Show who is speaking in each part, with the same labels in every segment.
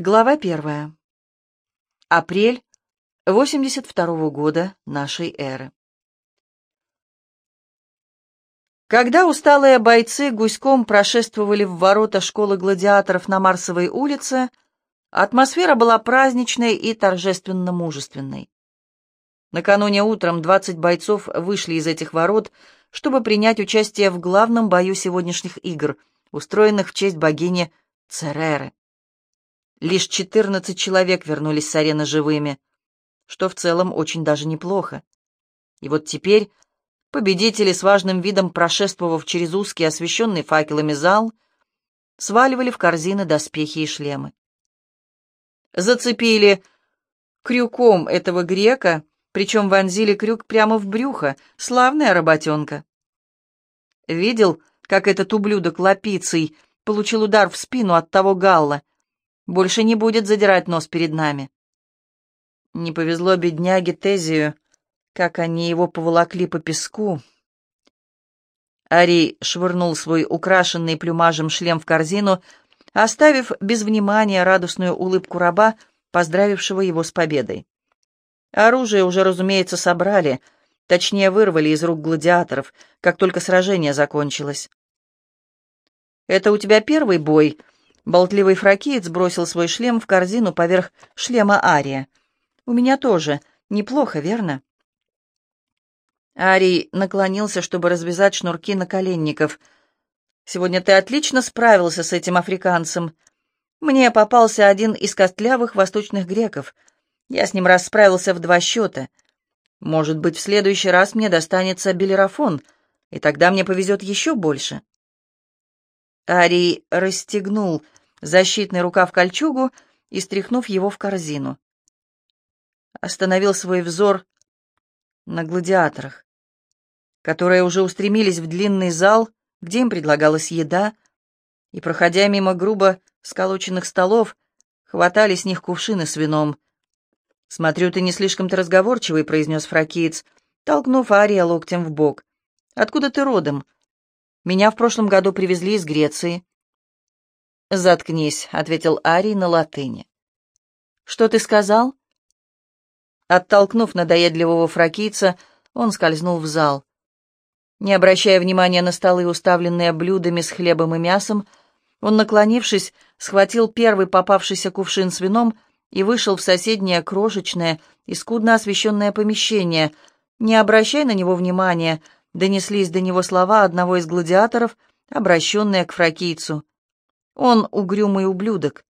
Speaker 1: Глава первая. Апрель 82 года нашей эры. Когда усталые бойцы гуськом прошествовали в ворота школы гладиаторов на Марсовой улице, атмосфера была праздничной и торжественно-мужественной. Накануне утром 20 бойцов вышли из этих ворот, чтобы принять участие в главном бою сегодняшних игр, устроенных в честь богини Цереры. Лишь 14 человек вернулись с арены живыми, что в целом очень даже неплохо. И вот теперь победители с важным видом, прошествовав через узкий, освещенный факелами зал, сваливали в корзины доспехи и шлемы. Зацепили крюком этого грека, причем вонзили крюк прямо в брюхо. Славная работенка. Видел, как этот ублюдок лапицей получил удар в спину от того галла, больше не будет задирать нос перед нами. Не повезло бедняге Тезию, как они его поволокли по песку. Арий швырнул свой украшенный плюмажем шлем в корзину, оставив без внимания радостную улыбку раба, поздравившего его с победой. Оружие уже, разумеется, собрали, точнее, вырвали из рук гладиаторов, как только сражение закончилось. «Это у тебя первый бой?» Болтливый фракиец бросил свой шлем в корзину поверх шлема Ария. «У меня тоже. Неплохо, верно?» Арий наклонился, чтобы развязать шнурки наколенников. «Сегодня ты отлично справился с этим африканцем. Мне попался один из костлявых восточных греков. Я с ним расправился в два счета. Может быть, в следующий раз мне достанется белерафон, и тогда мне повезет еще больше». Арий расстегнул защитный рукав кольчугу и стряхнув его в корзину. Остановил свой взор на гладиаторах, которые уже устремились в длинный зал, где им предлагалась еда, и, проходя мимо грубо сколоченных столов, хватали с них кувшины с вином. «Смотрю, ты не слишком-то разговорчивый», — произнес фракиец, толкнув Ария локтем в бок. «Откуда ты родом? Меня в прошлом году привезли из Греции. «Заткнись», — ответил Арий на латыни. «Что ты сказал?» Оттолкнув надоедливого фракийца, он скользнул в зал. Не обращая внимания на столы, уставленные блюдами с хлебом и мясом, он, наклонившись, схватил первый попавшийся кувшин с вином и вышел в соседнее крошечное и скудно освещенное помещение. Не обращай на него внимания, донеслись до него слова одного из гладиаторов, обращенные к фракийцу. Он угрюмый ублюдок.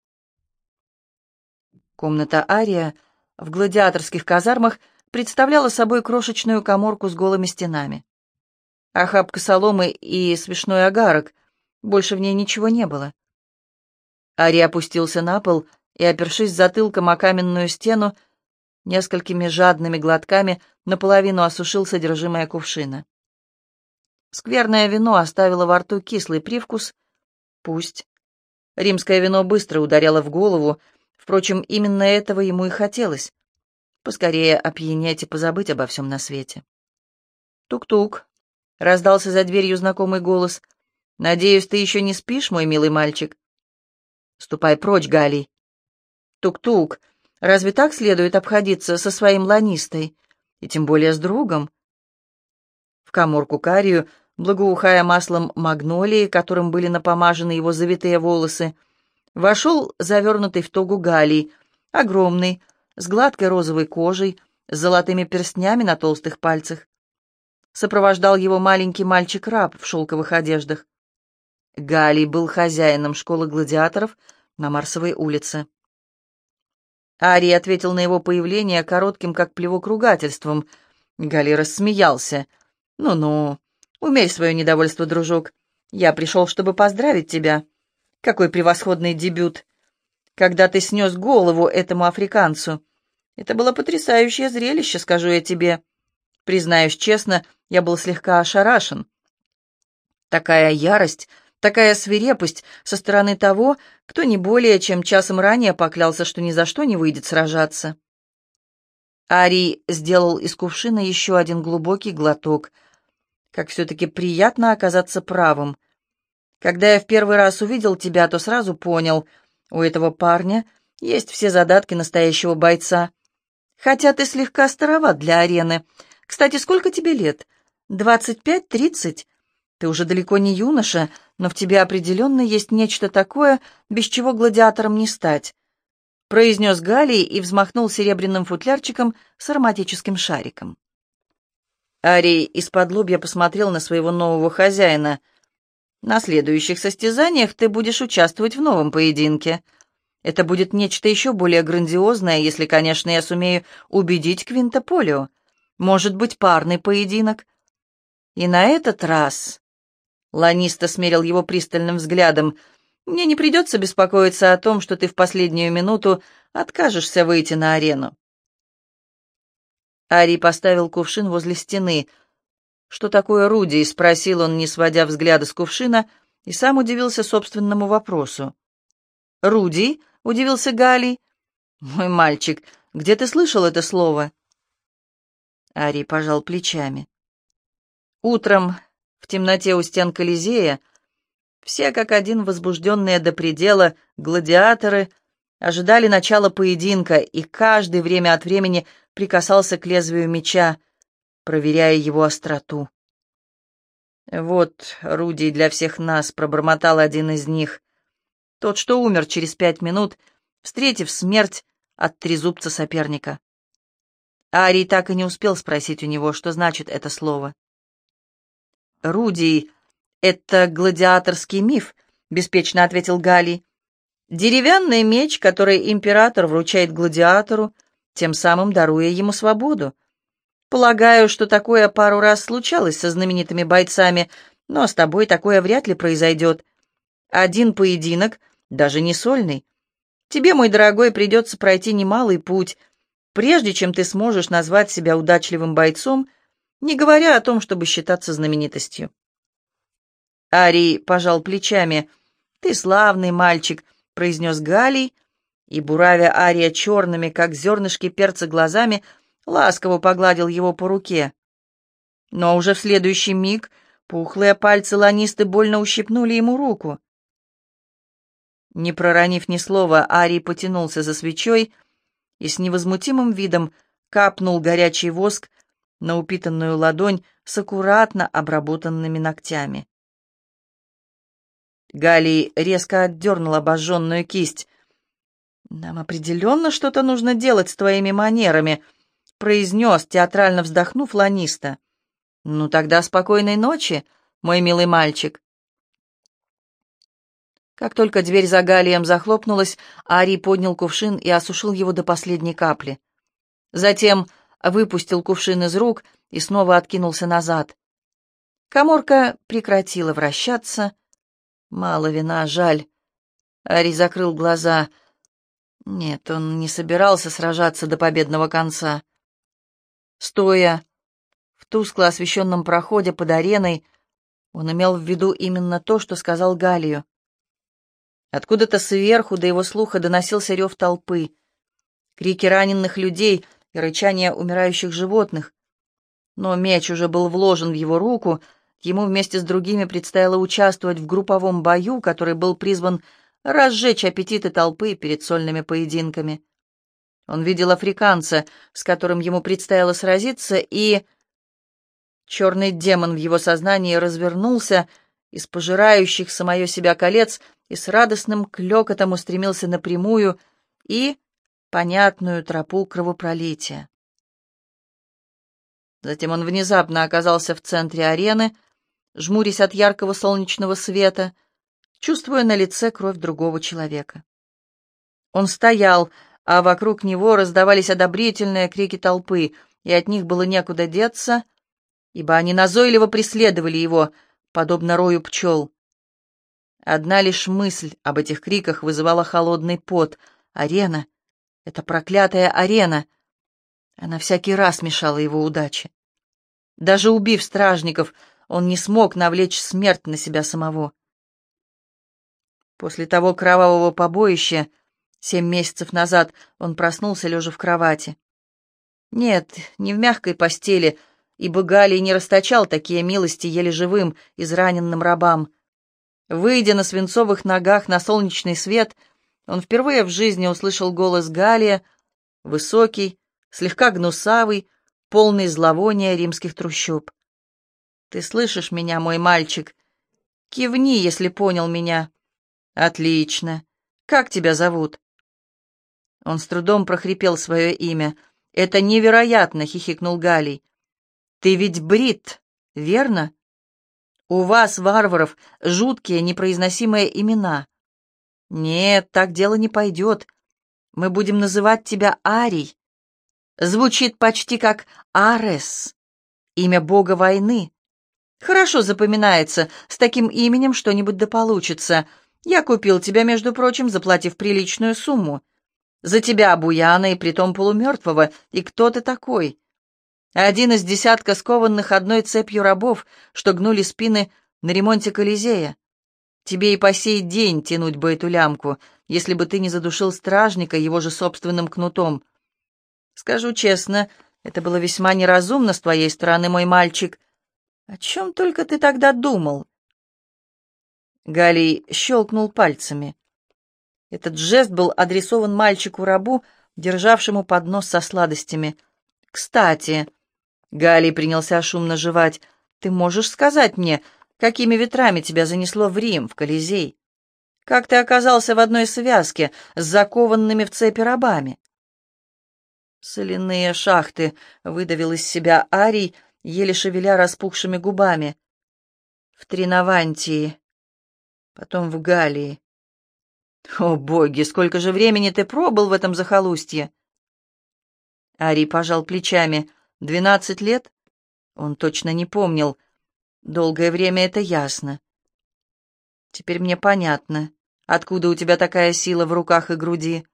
Speaker 1: Комната Ария в гладиаторских казармах представляла собой крошечную коморку с голыми стенами. Охапка соломы и свечной агарок, больше в ней ничего не было. Арий опустился на пол и, опершись затылком о каменную стену, несколькими жадными глотками наполовину осушил содержимое кувшина. Скверное вино оставило во рту кислый привкус. Пусть. Римское вино быстро ударяло в голову, впрочем, именно этого ему и хотелось. Поскорее опьянеть и позабыть обо всем на свете. «Тук-тук», — раздался за дверью знакомый голос. «Надеюсь, ты еще не спишь, мой милый мальчик?» «Ступай прочь, Галий». «Тук-тук, разве так следует обходиться со своим ланистой, и тем более с другом?» В коморку Карию благоухая маслом магнолии, которым были напомажены его завитые волосы, вошел завернутый в тогу Галий, огромный, с гладкой розовой кожей, с золотыми перстнями на толстых пальцах. Сопровождал его маленький мальчик-раб в шелковых одеждах. Галий был хозяином школы гладиаторов на Марсовой улице. Арий ответил на его появление коротким, как плевок, ругательством. Галий рассмеялся. «Ну-ну, Умерь свое недовольство, дружок. Я пришел, чтобы поздравить тебя. Какой превосходный дебют. Когда ты снес голову этому африканцу. Это было потрясающее зрелище, скажу я тебе. Признаюсь честно, я был слегка ошарашен. Такая ярость, такая свирепость со стороны того, кто не более чем часом ранее поклялся, что ни за что не выйдет сражаться. Арий сделал из кувшина еще один глубокий глоток — как все-таки приятно оказаться правым. Когда я в первый раз увидел тебя, то сразу понял, у этого парня Есть все задатки настоящего бойца. Хотя ты слегка староват для арены. Кстати, сколько тебе лет? Двадцать пять, тридцать? Ты уже далеко не юноша, но в тебе определенно есть нечто такое, без чего гладиатором не стать», — произнес Галий и взмахнул серебряным футлярчиком с ароматическим шариком. Арий из-под лобья посмотрел на своего нового хозяина. «На следующих состязаниях ты будешь участвовать в новом поединке. Это будет нечто еще более грандиозное, если, конечно, я сумею убедить Квинта. Может быть, парный поединок. И на этот раз Ланиста смерил его пристальным взглядом. «Мне не придется беспокоиться о том, что ты в последнюю минуту откажешься выйти на арену». Ари поставил кувшин возле стены. «Что такое Руди?» — спросил он, не сводя взгляда с кувшина, и сам удивился собственному вопросу. «Руди?» — удивился Галий. «Мой мальчик, где ты слышал это слово?» Ари пожал плечами. Утром в темноте у стен Колизея все как один возбужденные до предела гладиаторы ожидали начала поединка, и каждый время от времени прикасался к лезвию меча, проверяя его остроту. «Вот, Руди для всех нас», — пробормотал один из них. Тот, что умер через пять минут, встретив смерть от трезубца соперника. Арий так и не успел спросить у него, что значит это слово. «Рудий — это гладиаторский миф», — беспечно ответил Галий. «Деревянный меч, который император вручает гладиатору, тем самым даруя ему свободу. Полагаю, что такое пару раз случалось со знаменитыми бойцами, но с тобой такое вряд ли произойдет. Один поединок, даже не сольный. Тебе, мой дорогой, придется пройти немалый путь, прежде чем ты сможешь назвать себя удачливым бойцом не говоря о том, чтобы считаться знаменитостью. Арий пожал плечами. «Ты славный мальчик», — произнес Галий, и, буравя Ария черными, как зернышки перца глазами, ласково погладил его по руке. Но уже в следующий миг пухлые пальцы ланисты больно ущипнули ему руку. Не проронив ни слова, Арий потянулся за свечой и с невозмутимым видом капнул горячий воск на упитанную ладонь с аккуратно обработанными ногтями. Галий резко отдернул обожженную кисть. «Нам определенно что-то нужно делать с твоими манерами», — произнес, театрально вздохнув Ланиста. «Ну тогда спокойной ночи, мой милый мальчик». Как только дверь за Галием захлопнулась, Ари поднял кувшин и осушил его до последней капли. Затем выпустил кувшин из рук и снова откинулся назад. Коморка прекратила вращаться. Мало вина, жаль. Ари закрыл глаза. Нет, он не собирался сражаться до победного конца. Стоя в тускло освещенном проходе под ареной, он имел в виду именно то, что сказал Галию. Откуда-то сверху до его слуха доносился рев толпы. Крики раненых людей — и рычание умирающих животных. Но меч уже был вложен в его руку, ему вместе с другими предстояло участвовать в групповом бою, который был призван разжечь аппетиты толпы перед сольными поединками. Он видел африканца, с которым ему предстояло сразиться, и... Черный демон в его сознании развернулся из пожирающих самое себя колец и с радостным клёкотом устремился напрямую и понятную тропу кровопролития. Затем он внезапно оказался в центре арены, жмурясь от яркого солнечного света, чувствуя на лице кровь другого человека. Он стоял, а вокруг него раздавались одобрительные крики толпы, и от них было некуда деться, ибо они назойливо преследовали его, подобно рою пчел. Одна лишь мысль об этих криках вызывала холодный пот. Арена — эта проклятая арена. Она всякий раз мешала его удаче. Даже убив стражников, он не смог навлечь смерть на себя самого. После того кровавого побоища, семь месяцев назад, он проснулся, лежа в кровати. Нет, не в мягкой постели, ибо Галий не расточал такие милости еле живым, израненным рабам. Выйдя на свинцовых ногах на солнечный свет — Он впервые в жизни услышал голос Галия, высокий, слегка гнусавый, полный зловония римских трущоб. «Ты слышишь меня, мой мальчик? Кивни, если понял меня». «Отлично. Как тебя зовут?» Он с трудом прохрипел свое имя. «Это невероятно!» — хихикнул Галий. «Ты ведь Брит, верно? У вас, варваров, жуткие, непроизносимые имена. Нет, так дело не пойдет. Мы будем называть тебя Арий. Звучит почти как Арес, имя бога войны. Хорошо запоминается, с таким именем что-нибудь да получится. Я купил тебя, между прочим, заплатив приличную сумму. За тебя, Буяна, и притом полумертвого. И кто ты такой? Один из десятка скованных одной цепью рабов, что гнули спины на ремонте Колизея. Тебе и по сей день тянуть бы эту лямку, если бы ты не задушил стражника его же собственным кнутом. Скажу честно, это было весьма неразумно с твоей стороны, мой мальчик. О чем только ты тогда думал? Галий щелкнул пальцами. Этот жест был адресован мальчику-рабу, державшему поднос со сладостями. «Кстати...» — Галий принялся шумно жевать. «Ты можешь сказать мне, какими ветрами тебя занесло в Рим, в Колизей? Как ты оказался в одной связке с закованными в цепи рабами?» «Соляные шахты», — выдавил из себя Арий, еле шевеля распухшими губами. «В Тринавантии, потом в Галлии. «О, боги, сколько же времени ты пробыл в этом захолустье?» Ари пожал плечами. «Двенадцать лет?» Он точно не помнил. «Долгое время это ясно». «Теперь мне понятно, откуда у тебя такая сила в руках и груди».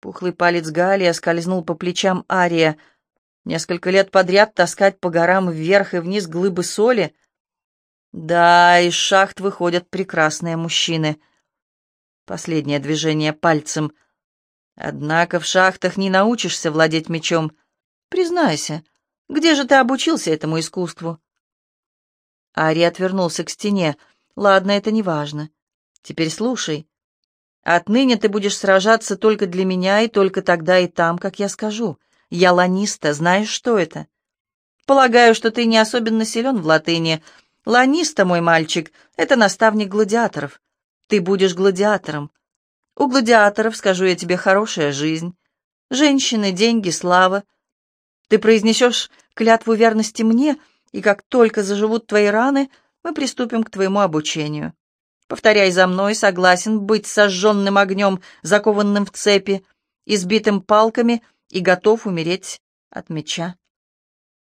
Speaker 1: Пухлый палец Галия скользнул по плечам Ария. «Несколько лет подряд таскать по горам вверх и вниз глыбы соли?» «Да, из шахт выходят прекрасные мужчины». Последнее движение пальцем. Однако в шахтах не научишься владеть мечом. Признайся, где же ты обучился этому искусству? Ари отвернулся к стене. Ладно, это не важно. Теперь слушай. Отныне ты будешь сражаться только для меня и только тогда и там, как я скажу. Я ланиста, знаешь, что это? Полагаю, что ты не особенно силен в латыни. Ланиста, мой мальчик, это наставник гладиаторов. Ты будешь гладиатором. У гладиаторов, скажу я тебе, хорошая жизнь. Женщины, деньги, слава. Ты произнесешь клятву верности мне, и как только заживут твои раны, мы приступим к твоему обучению. Повторяй за мной, согласен быть сожженным огнем, закованным в цепи, избитым палками и готов умереть от меча.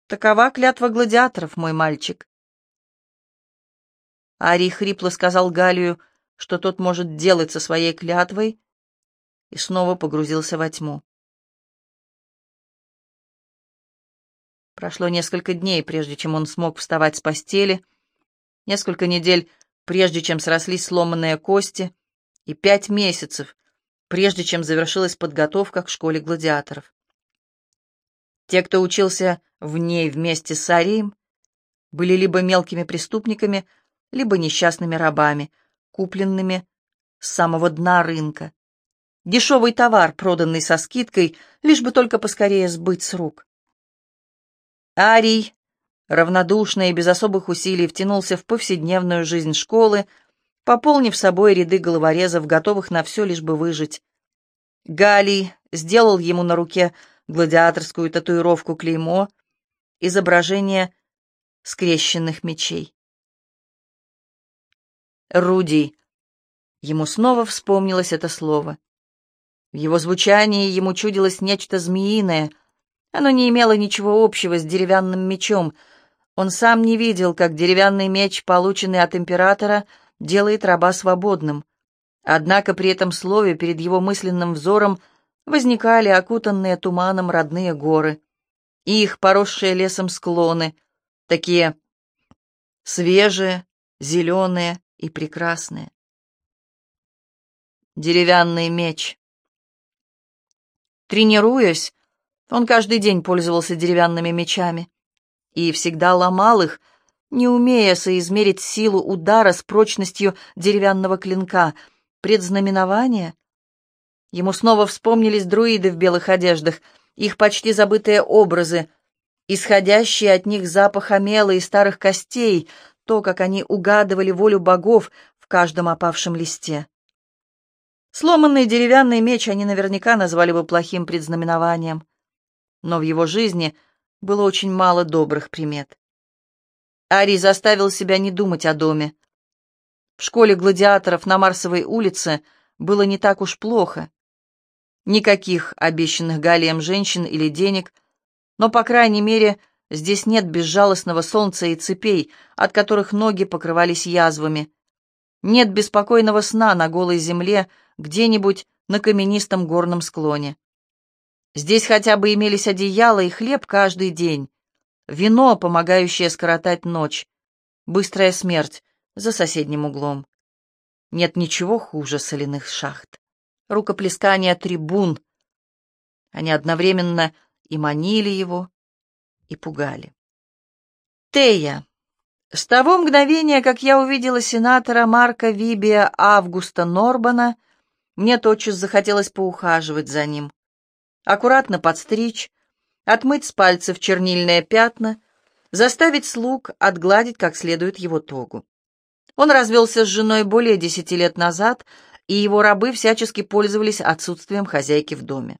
Speaker 1: Такова клятва гладиаторов, мой мальчик. Арий хрипло сказал Галию, — что тот может делать со своей клятвой, и снова погрузился во тьму. Прошло несколько дней, прежде чем он смог вставать с постели, несколько недель, прежде чем срослись сломанные кости, и пять месяцев, прежде чем завершилась подготовка к школе гладиаторов. Те, кто учился в ней вместе с Арием, были либо мелкими преступниками, либо несчастными рабами — купленными с самого дна рынка. Дешевый товар, проданный со скидкой, лишь бы только поскорее сбыть с рук. Арий, равнодушно и без особых усилий, втянулся в повседневную жизнь школы, пополнив собой ряды головорезов, готовых на все, лишь бы выжить. Галий сделал ему на руке гладиаторскую татуировку-клеймо, изображение скрещенных мечей. Руди. Ему снова вспомнилось это слово. В его звучании ему чудилось нечто змеиное. Оно не имело ничего общего с деревянным мечом. Он сам не видел, как деревянный меч, полученный от императора, делает раба свободным. Однако при этом слове перед его мысленным взором возникали окутанные туманом родные горы и их поросшие лесом склоны, такие свежие, зеленые, и прекрасное. Деревянный меч. Тренируясь, он каждый день пользовался деревянными мечами и всегда ломал их, не умея соизмерить силу удара с прочностью деревянного клинка, Предзнаменование? Ему снова вспомнились друиды в белых одеждах, их почти забытые образы, исходящий от них запах омела и старых костей, то, как они угадывали волю богов в каждом опавшем листе. Сломанный деревянный меч они наверняка назвали бы плохим предзнаменованием, но в его жизни было очень мало добрых примет. Ари заставил себя не думать о доме. В школе гладиаторов на Марсовой улице было не так уж плохо. Никаких обещанных Галием женщин или денег — но, по крайней мере, здесь нет безжалостного солнца и цепей, от которых ноги покрывались язвами. Нет беспокойного сна на голой земле где-нибудь на каменистом горном склоне. Здесь хотя бы имелись одеяло и хлеб каждый день, вино, помогающее скоротать ночь, быстрая смерть за соседним углом. Нет ничего хуже соляных шахт. Рукоплескание трибун. Они одновременно и манили его, и пугали. Тея. С того мгновения, как я увидела сенатора Марка Вибия Августа Норбана, мне тотчас захотелось поухаживать за ним. Аккуратно подстричь, отмыть с пальцев чернильные пятна, заставить слуг отгладить как следует его тогу. Он развелся с женой более десяти лет назад, и его рабы всячески пользовались отсутствием хозяйки в доме.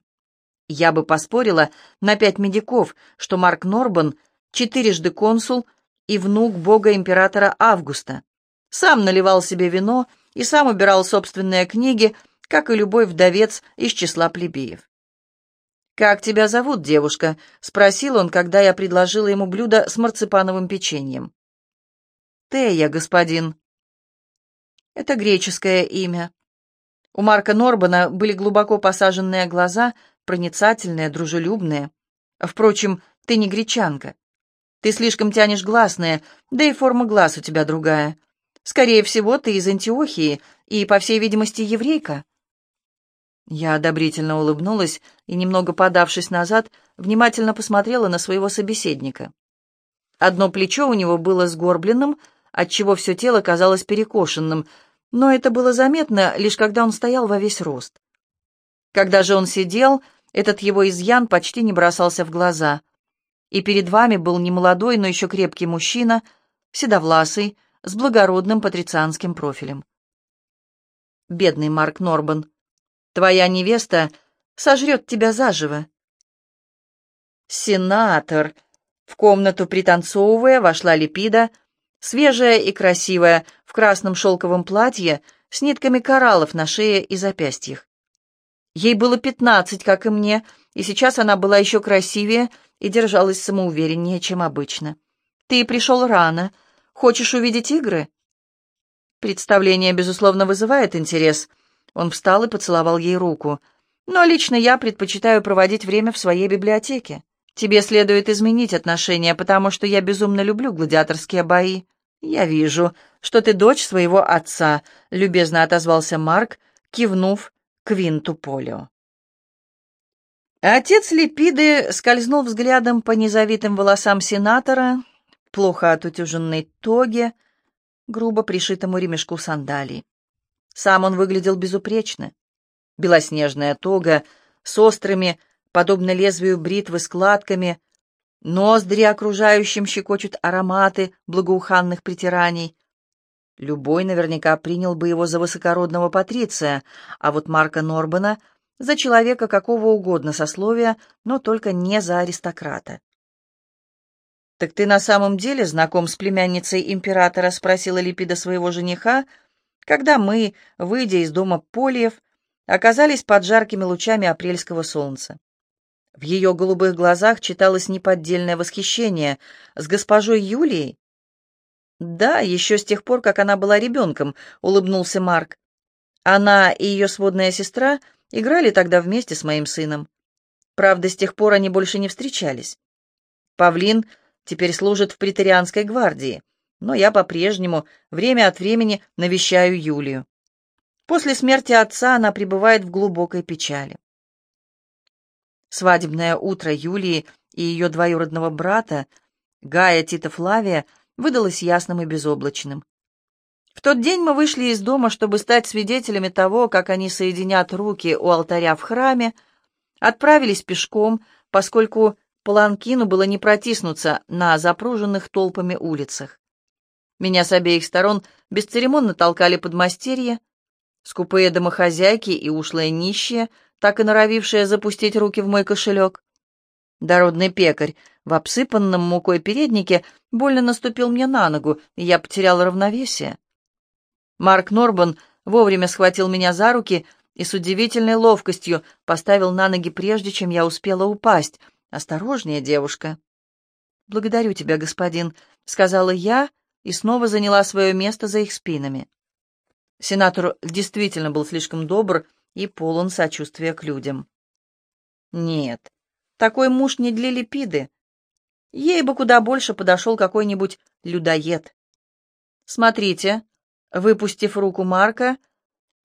Speaker 1: Я бы поспорила на пять медиков, что Марк Норбан четырежды консул и внук бога-императора Августа. Сам наливал себе вино и сам убирал собственные книги, как и любой вдовец из числа плебеев. «Как тебя зовут, девушка?» — спросил он, когда я предложила ему блюдо с марципановым печеньем. «Тея, господин». «Это греческое имя». У Марка Норбана были глубоко посаженные глаза, проницательная, дружелюбная. Впрочем, ты не гречанка. Ты слишком тянешь гласные, да и форма глаз у тебя другая. Скорее всего, ты из Антиохии и, по всей видимости, еврейка». Я одобрительно улыбнулась и, немного подавшись назад, внимательно посмотрела на своего собеседника. Одно плечо у него было сгорбленным, отчего все тело казалось перекошенным, но это было заметно лишь когда он стоял во весь рост. Когда же он сидел, этот его изъян почти не бросался в глаза. И перед вами был не молодой, но еще крепкий мужчина, седовласый, с благородным патрицианским профилем. Бедный Марк Норбан, твоя невеста сожрет тебя заживо. Сенатор! В комнату, пританцовывая, вошла Липида, свежая и красивая, в красном шелковом платье, с нитками кораллов на шее и запястьях. Ей было пятнадцать, как и мне, и сейчас она была еще красивее и держалась самоувереннее, чем обычно. «Ты пришел рано. Хочешь увидеть игры?» Представление, безусловно, вызывает интерес. Он встал и поцеловал ей руку. «Но лично я предпочитаю проводить время в своей библиотеке. Тебе следует изменить отношения, потому что я безумно люблю гладиаторские бои». «Я вижу, что ты дочь своего отца», — любезно отозвался Марк, кивнув Квинту Полио. Отец Липиды скользнул взглядом по незавитым волосам сенатора, плохо отутюженной тоге, грубо пришитому ремешку сандалий. Сам он выглядел безупречно. Белоснежная тога с острыми, подобно лезвию бритвы, складками, ноздри окружающим щекочут ароматы благоуханных притираний, Любой наверняка принял бы его за высокородного патриция, а вот Марка Норбана — за человека какого угодно сословия, но только не за аристократа. «Так ты на самом деле знаком с племянницей императора?» — спросила Липида своего жениха, когда мы, выйдя из дома Польев, оказались под жаркими лучами апрельского солнца. В ее голубых глазах читалось неподдельное восхищение. «С госпожой Юлией?» «Да, еще с тех пор, как она была ребенком», — улыбнулся Марк. «Она и ее сводная сестра играли тогда вместе с моим сыном. Правда, с тех пор они больше не встречались. Павлин теперь служит в претерианской гвардии, но я по-прежнему время от времени навещаю Юлию. После смерти отца она пребывает в глубокой печали. Свадебное утро Юлии и ее двоюродного брата, Гая Тита Флавия, выдалось ясным и безоблачным. В тот день мы вышли из дома, чтобы стать свидетелями того, как они соединят руки у алтаря в храме, отправились пешком, поскольку Паланкину было не протиснуться на запруженных толпами улицах. Меня с обеих сторон бесцеремонно толкали подмастерья, скупые домохозяйки и ушлые нищие, так и норовившие запустить руки в мой кошелек. Дородный пекарь в обсыпанном мукой переднике больно наступил мне на ногу, и я потерял равновесие. Марк Норбан вовремя схватил меня за руки и с удивительной ловкостью поставил на ноги, прежде чем я успела упасть. «Осторожнее, девушка!» «Благодарю тебя, господин», — сказала я и снова заняла свое место за их спинами. Сенатор действительно был слишком добр и полон сочувствия к людям. «Нет, такой муж не для Липиды. Ей бы куда больше подошел какой-нибудь людоед. Смотрите, выпустив руку Марка,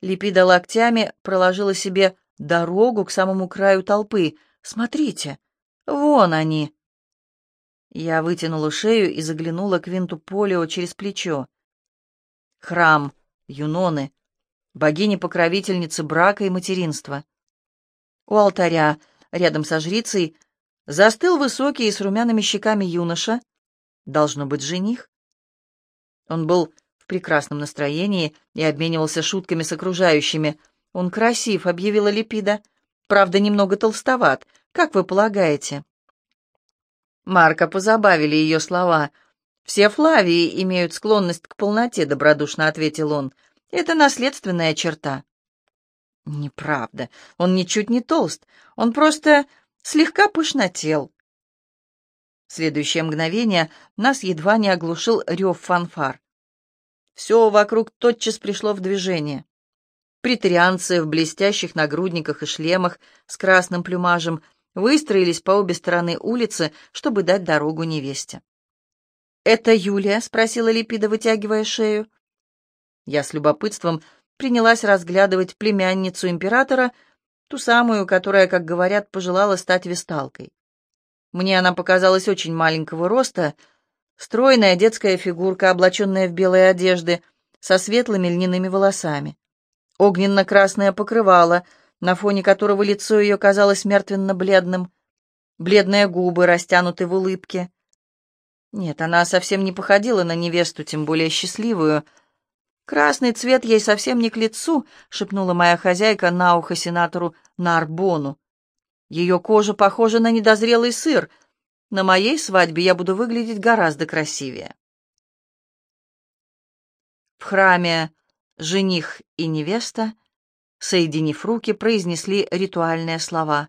Speaker 1: Липида локтями проложила себе дорогу к самому краю толпы. Смотрите, вон они. Я вытянула шею и заглянула к Винту Полио через плечо. Храм Юноны, богини-покровительницы брака и материнства. У алтаря рядом со жрицей, застыл высокий и с румяными щеками юноша, должно быть жених. Он был в прекрасном настроении и обменивался шутками с окружающими. «Он красив», — объявила Липида. «Правда, немного толстоват, как вы полагаете?» Марка позабавили ее слова. «Все Флавии имеют склонность к полноте», — добродушно ответил он. «Это наследственная черта». Неправда. Он ничуть не толст. Он просто слегка пышнотел. В следующее мгновение нас едва не оглушил рев фанфар. Все вокруг тотчас пришло в движение. Притарианцы в блестящих нагрудниках и шлемах с красным плюмажем выстроились по обе стороны улицы, чтобы дать дорогу невесте. «Это Юлия?» — спросила Липида, вытягивая шею. Я с любопытством принялась разглядывать племянницу императора, ту самую, которая, как говорят, пожелала стать весталкой. Мне она показалась очень маленького роста, стройная детская фигурка, облаченная в белые одежды, со светлыми льняными волосами. Огненно-красное покрывало, на фоне которого лицо ее казалось мертвенно-бледным, бледные губы, растянуты в улыбке. Нет, она совсем не походила на невесту, тем более счастливую — «Красный цвет ей совсем не к лицу», — шепнула моя хозяйка на ухо сенатору Нарбону. «Ее кожа похожа на недозрелый сыр. На моей свадьбе я буду выглядеть гораздо красивее». В храме жених и невеста, соединив руки, произнесли ритуальные слова.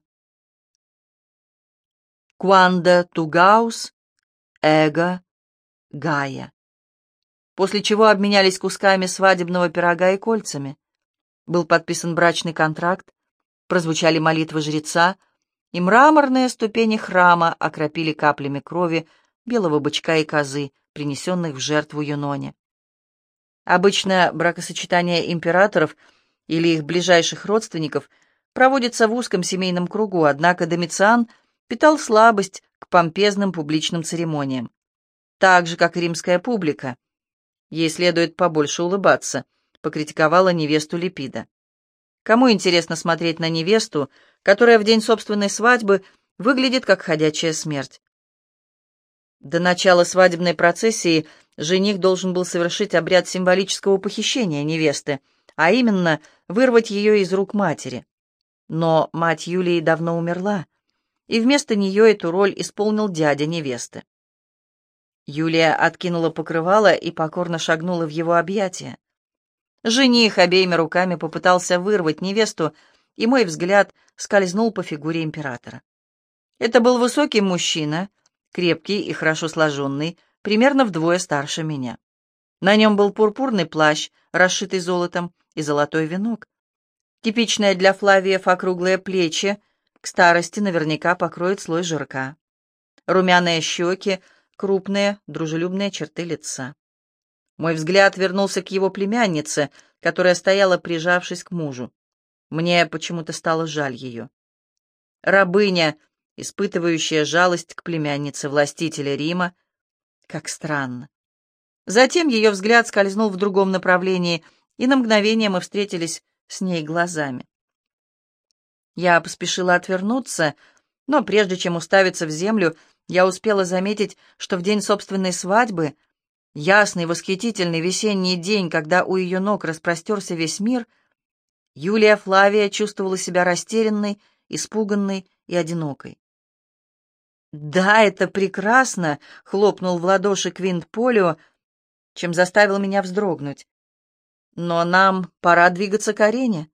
Speaker 1: «Куанда тугаус, эго, гая» после чего обменялись кусками свадебного пирога и кольцами. Был подписан брачный контракт, прозвучали молитвы жреца, и мраморные ступени храма окропили каплями крови белого бычка и козы, принесенных в жертву Юноне. Обычно бракосочетание императоров или их ближайших родственников проводится в узком семейном кругу, однако Домициан питал слабость к помпезным публичным церемониям, так же, как и римская публика. Ей следует побольше улыбаться, покритиковала невесту Липида. Кому интересно смотреть на невесту, которая в день собственной свадьбы выглядит как ходячая смерть? До начала свадебной процессии жених должен был совершить обряд символического похищения невесты, а именно вырвать ее из рук матери. Но мать Юлии давно умерла, и вместо нее эту роль исполнил дядя невесты. Юлия откинула покрывало и покорно шагнула в его объятия. Жених обеими руками попытался вырвать невесту, и мой взгляд скользнул по фигуре императора. Это был высокий мужчина, крепкий и хорошо сложенный, примерно вдвое старше меня. На нем был пурпурный плащ, расшитый золотом, и золотой венок. Типичное для Флавиев округлые плечи, к старости наверняка покроет слой жирка. Румяные щеки, крупные, дружелюбные черты лица. Мой взгляд вернулся к его племяннице, которая стояла, прижавшись к мужу. Мне почему-то стало жаль ее. Рабыня, испытывающая жалость к племяннице властителя Рима, как странно. Затем ее взгляд скользнул в другом направлении, и на мгновение мы встретились с ней глазами. Я поспешила отвернуться, но прежде чем уставиться в землю, я успела заметить, что в день собственной свадьбы, ясный, восхитительный весенний день, когда у ее ног распростерся весь мир, Юлия Флавия чувствовала себя растерянной, испуганной и одинокой. «Да, это прекрасно!» — хлопнул в ладоши Квинт Полио, чем заставил меня вздрогнуть. «Но нам пора двигаться к арене.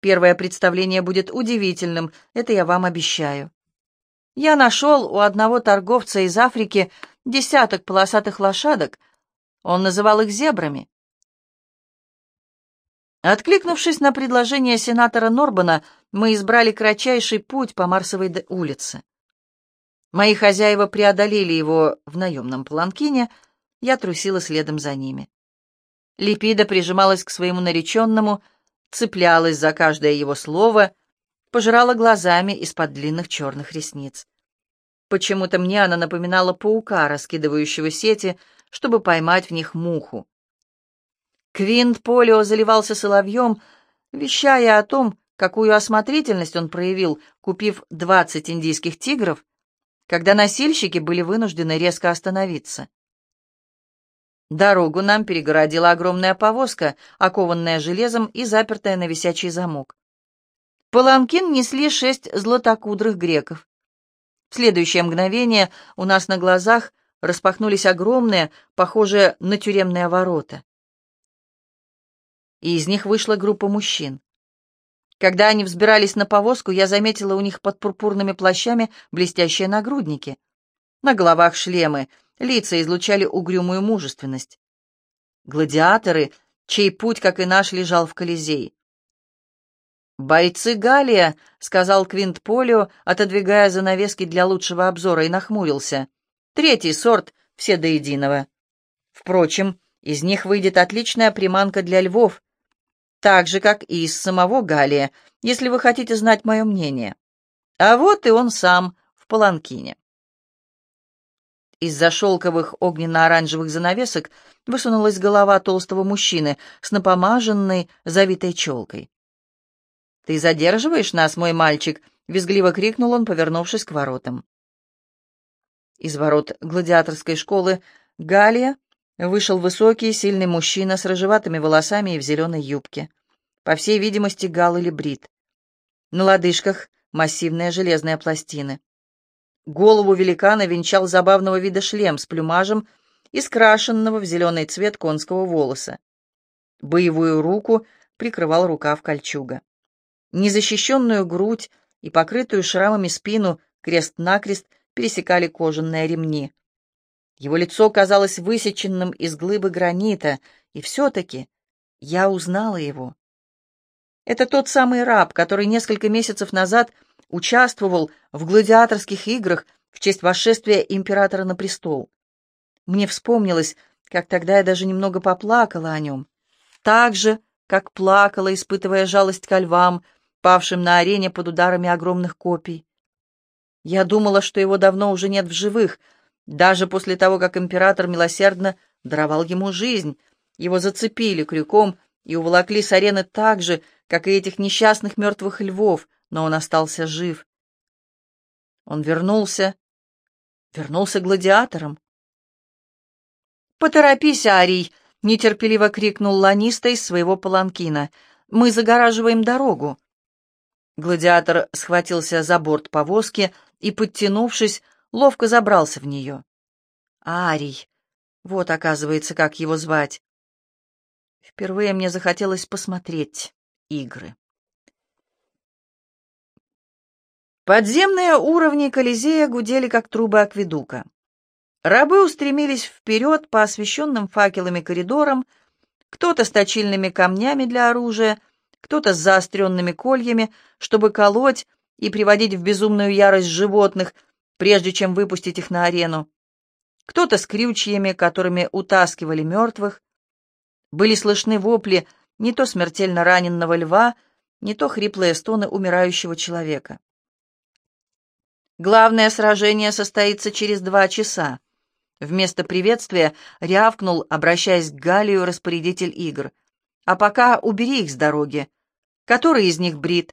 Speaker 1: Первое представление будет удивительным, это я вам обещаю. Я нашел у одного торговца из Африки десяток полосатых лошадок. Он называл их зебрами. Откликнувшись на предложение сенатора Норбана, мы избрали кратчайший путь по Марсовой улице. Мои хозяева преодолели его в наемном паланкине, я трусила следом за ними. Липида прижималась к своему нареченному, цеплялась за каждое его слово, пожирала глазами из-под длинных черных ресниц. Почему-то мне она напоминала паука, раскидывающего сети, чтобы поймать в них муху. Квинт Полио заливался соловьем, вещая о том, какую осмотрительность он проявил, купив двадцать индийских тигров, когда носильщики были вынуждены резко остановиться. Дорогу нам перегородила огромная повозка, окованная железом и запертая на висячий замок. Паланкин несли шесть златокудрых греков. В следующее мгновение у нас на глазах распахнулись огромные, похожие на тюремные ворота. И из них вышла группа мужчин. Когда они взбирались на повозку, я заметила у них под пурпурными плащами блестящие нагрудники. На головах шлемы — Лица излучали угрюмую мужественность. Гладиаторы, чей путь, как и наш, лежал в Колизей. «Бойцы Галия», — сказал Квинт Полио, отодвигая занавески для лучшего обзора, и нахмурился. «Третий сорт, все до единого. Впрочем, из них выйдет отличная приманка для львов, так же, как и из самого Галия, если вы хотите знать мое мнение. А вот и он сам в паланкине». Из-за шелковых огненно-оранжевых занавесок высунулась голова толстого мужчины с напомаженной, завитой челкой. «Ты задерживаешь нас, мой мальчик?» — визгливо крикнул он, повернувшись к воротам. Из ворот гладиаторской школы Галия вышел высокий, сильный мужчина с рыжеватыми волосами и в зеленой юбке. По всей видимости, гал или брит. На лодыжках массивные железные пластины. Голову великана венчал забавного вида шлем с плюмажем из крашенного в зеленый цвет конского волоса. Боевую руку прикрывал рукав кольчуга. Незащищенную грудь и покрытую шрамами спину крест-накрест пересекали кожаные ремни. Его лицо казалось высеченным из глыбы гранита, и все-таки я узнала его. Это тот самый раб, который несколько месяцев назад участвовал в гладиаторских играх в честь восшествия императора на престол. Мне вспомнилось, как тогда я даже немного поплакала о нем. Так же, как плакала, испытывая жалость ко львам, павшим на арене под ударами огромных копий. Я думала, что его давно уже нет в живых, даже после того, как император милосердно даровал ему жизнь. Его зацепили крюком и уволокли с арены так же, как и этих несчастных мертвых львов, но он остался жив. Он вернулся, вернулся гладиатором. «Поторопись, Арий!» — нетерпеливо крикнул Ланиста из своего паланкина. «Мы загораживаем дорогу!» Гладиатор схватился за борт повозки и, подтянувшись, ловко забрался в нее. «Арий!» Вот, оказывается, как его звать. Впервые мне захотелось посмотреть игры. Подземные уровни Колизея гудели, как трубы акведука. Рабы устремились вперед по освещенным факелами коридорам, кто-то с точильными камнями для оружия, кто-то с заостренными кольями, чтобы колоть и приводить в безумную ярость животных, прежде чем выпустить их на арену, кто-то с крючьями, которыми утаскивали мертвых. Были слышны вопли не то смертельно раненного льва, не то хриплые стоны умирающего человека. Главное сражение состоится через два часа. Вместо приветствия рявкнул, обращаясь к Галию, распорядитель игр. «А пока убери их с дороги. Который из них брит?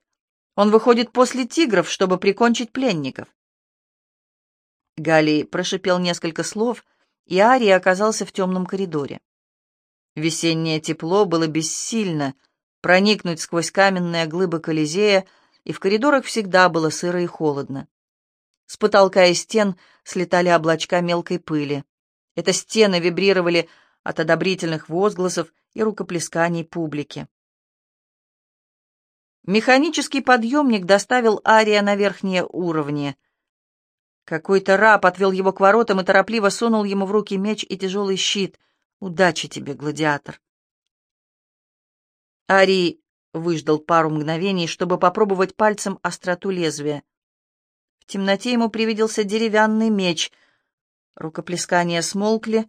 Speaker 1: Он выходит после тигров, чтобы прикончить пленников». Галий прошипел несколько слов, и Арий оказался в темном коридоре. Весеннее тепло было бессильно проникнуть сквозь каменные глыбы Колизея, и в коридорах всегда было сыро и холодно. С потолка и стен слетали облачка мелкой пыли. Это стены вибрировали от одобрительных возгласов и рукоплесканий публики. Механический подъемник доставил Ария на верхние уровни. Какой-то раб отвел его к воротам и торопливо сунул ему в руки меч и тяжелый щит. «Удачи тебе, гладиатор!» Арий выждал пару мгновений, чтобы попробовать пальцем остроту лезвия. В темноте ему привиделся деревянный меч. Рукоплескания смолкли.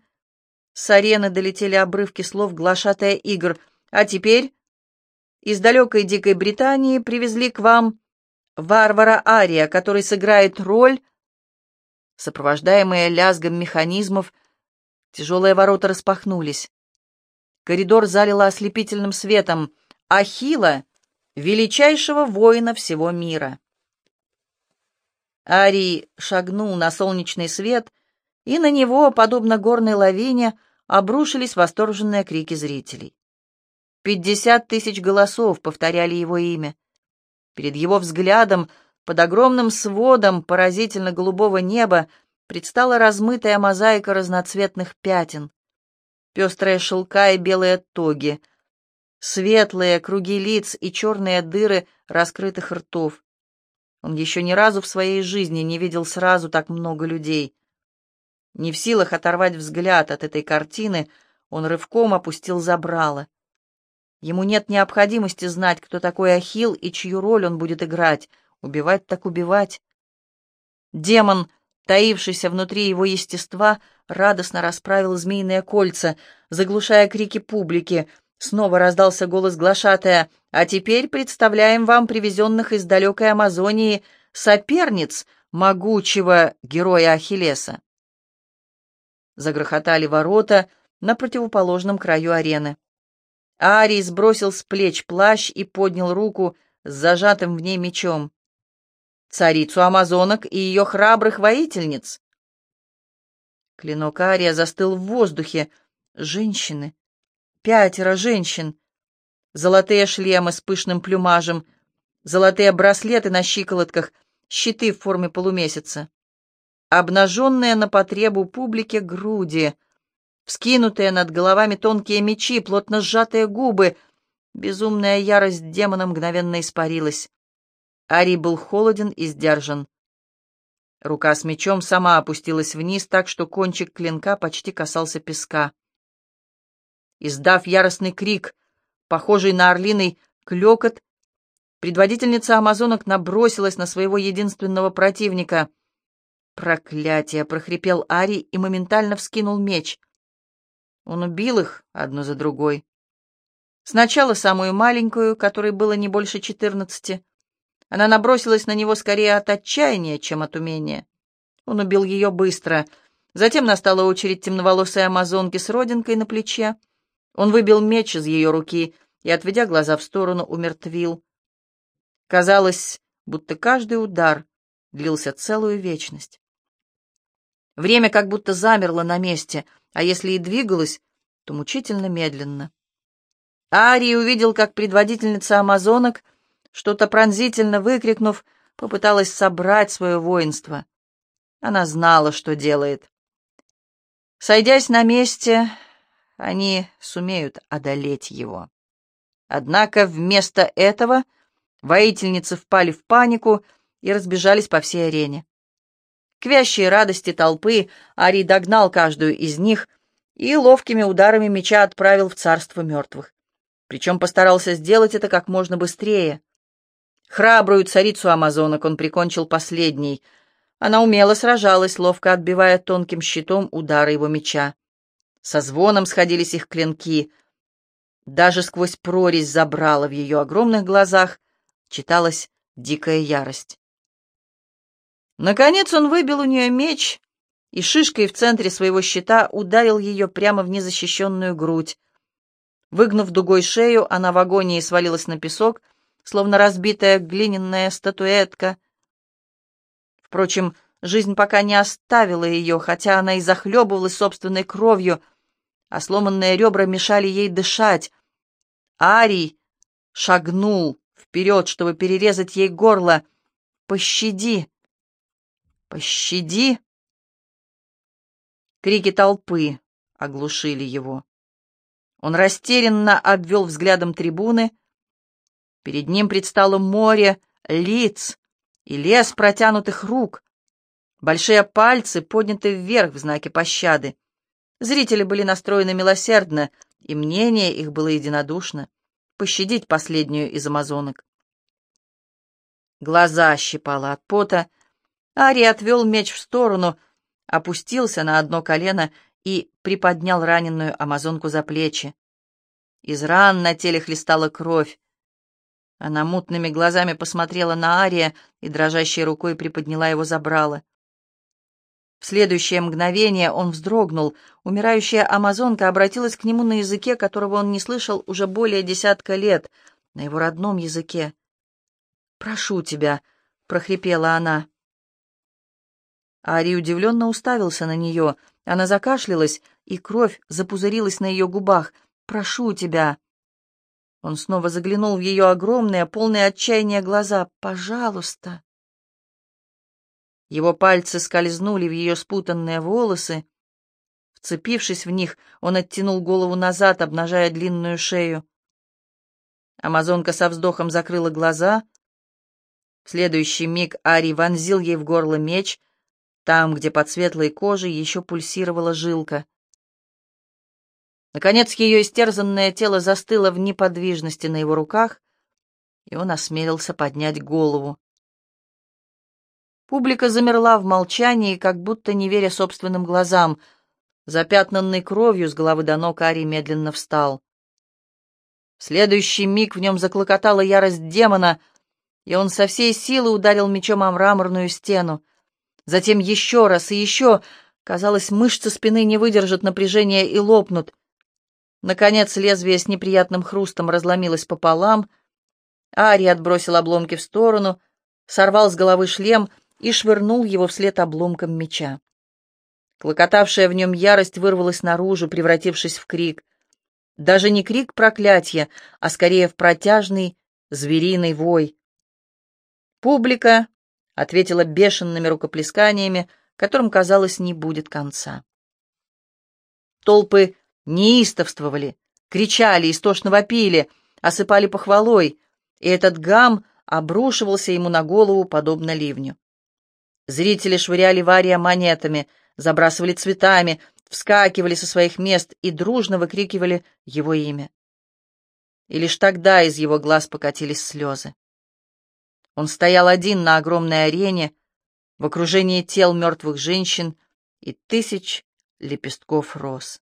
Speaker 1: С арены долетели обрывки слов глашатая игр. А теперь из далекой Дикой Британии привезли к вам варвара Ария, который сыграет роль, сопровождаемая лязгом механизмов, тяжелые ворота распахнулись. Коридор залило ослепительным светом. Ахила, величайшего воина всего мира. Арий шагнул на солнечный свет, и на него, подобно горной лавине, обрушились восторженные крики зрителей. Пятьдесят тысяч голосов повторяли его имя. Перед его взглядом, под огромным сводом поразительно голубого неба, предстала размытая мозаика разноцветных пятен. Пестрые шелка и белые тоги, светлые круги лиц и черные дыры раскрытых ртов. Он еще ни разу в своей жизни не видел сразу так много людей. Не в силах оторвать взгляд от этой картины, он рывком опустил забрало. Ему нет необходимости знать, кто такой Ахил и чью роль он будет играть. Убивать так убивать. Демон, таившийся внутри его естества, радостно расправил змеиные кольца, заглушая крики публики. Снова раздался голос глашатая. «А теперь представляем вам привезенных из далекой Амазонии соперниц могучего героя Ахиллеса». Загрохотали ворота на противоположном краю арены. Арий сбросил с плеч плащ и поднял руку с зажатым в ней мечом. «Царицу амазонок и ее храбрых воительниц!» Клинок Ария застыл в воздухе. «Женщины! Пятеро женщин. Золотые шлемы с пышным плюмажем, золотые браслеты на щиколотках, щиты в форме полумесяца. Обнаженные на потребу публики груди, вскинутые над головами тонкие мечи, плотно сжатые губы. Безумная ярость демона мгновенно испарилась. Ари был холоден и сдержан. Рука с мечом сама опустилась вниз так, что кончик клинка почти касался песка. Издав яростный крик, похожий на орлиный клёкот, предводительница амазонок набросилась на своего единственного противника. «Проклятие!» — прохрипел Ари и моментально вскинул меч. Он убил их одну за другой. Сначала самую маленькую, которой было не больше четырнадцати. Она набросилась на него скорее от отчаяния, чем от умения. Он убил ее быстро. Затем настала очередь темноволосой амазонки с родинкой на плече. Он выбил меч из ее руки и, отведя глаза в сторону, умертвил. Казалось, будто каждый удар длился целую вечность. Время как будто замерло на месте, а если и двигалось, то мучительно медленно. Арий увидел, как предводительница амазонок, что-то пронзительно выкрикнув, попыталась собрать свое воинство. Она знала, что делает. Сойдясь на месте, они сумеют одолеть его. Однако вместо этого воительницы впали в панику и разбежались по всей арене. К вящей радости толпы Ари догнал каждую из них и ловкими ударами меча отправил в царство мертвых. Причем постарался сделать это как можно быстрее. Храбрую царицу амазонок он прикончил последней. Она умело сражалась, ловко отбивая тонким щитом удары его меча. Со звоном сходились их клинки. Даже сквозь прорезь забрала в ее огромных глазах читалась дикая ярость. Наконец он выбил у нее меч и шишкой в центре своего щита ударил ее прямо в незащищенную грудь. Выгнув дугой шею, она в агонии свалилась на песок, словно разбитая глиняная статуэтка. Впрочем, жизнь пока не оставила ее, хотя она и захлебывалась собственной кровью, а сломанные ребра мешали ей дышать. Арий шагнул вперед, чтобы перерезать ей горло. «Пощади! Пощади!» Крики толпы оглушили его. Он растерянно обвел взглядом трибуны. Перед ним предстало море лиц и лес протянутых рук. Большие пальцы подняты вверх в знаке пощады. Зрители были настроены милосердно, и мнение их было единодушно — пощадить последнюю из амазонок. Глаза щипало от пота. Ари отвел меч в сторону, опустился на одно колено и приподнял раненую амазонку за плечи. Из ран на теле хлестала кровь. Она мутными глазами посмотрела на Ария и дрожащей рукой приподняла его забрала. В следующее мгновение он вздрогнул. Умирающая амазонка обратилась к нему на языке, которого он не слышал уже более десятка лет, на его родном языке. «Прошу тебя», — прохрипела она. Ари удивленно уставился на нее. Она закашлялась, и кровь запузырилась на ее губах. «Прошу тебя». Он снова заглянул в ее огромные, полные отчаяния глаза. «Пожалуйста». Его пальцы скользнули в ее спутанные волосы. Вцепившись в них, он оттянул голову назад, обнажая длинную шею. Амазонка со вздохом закрыла глаза. В следующий миг Ари вонзил ей в горло меч, там, где под светлой кожей еще пульсировала жилка. Наконец ее истерзанное тело застыло в неподвижности на его руках, и он осмелился поднять голову. Публика замерла в молчании, как будто не веря собственным глазам. Запятнанный кровью с головы до ног Ари медленно встал. В следующий миг в нем заклокотала ярость демона, и он со всей силы ударил мечом о мраморную стену. Затем еще раз и еще. Казалось, мышцы спины не выдержат напряжения и лопнут. Наконец лезвие с неприятным хрустом разломилось пополам. Ари отбросил обломки в сторону, сорвал с головы шлем — и швырнул его вслед обломком меча. Клокотавшая в нем ярость вырвалась наружу, превратившись в крик. Даже не крик проклятия, а скорее в протяжный звериный вой. Публика ответила бешеными рукоплесканиями, которым, казалось, не будет конца. Толпы неистовствовали, кричали, истошно вопили, осыпали похвалой, и этот гам обрушивался ему на голову, подобно ливню. Зрители швыряли Вария монетами, забрасывали цветами, вскакивали со своих мест и дружно выкрикивали его имя. И лишь тогда из его глаз покатились слезы. Он стоял один на огромной арене, в окружении тел мертвых женщин и тысяч лепестков роз.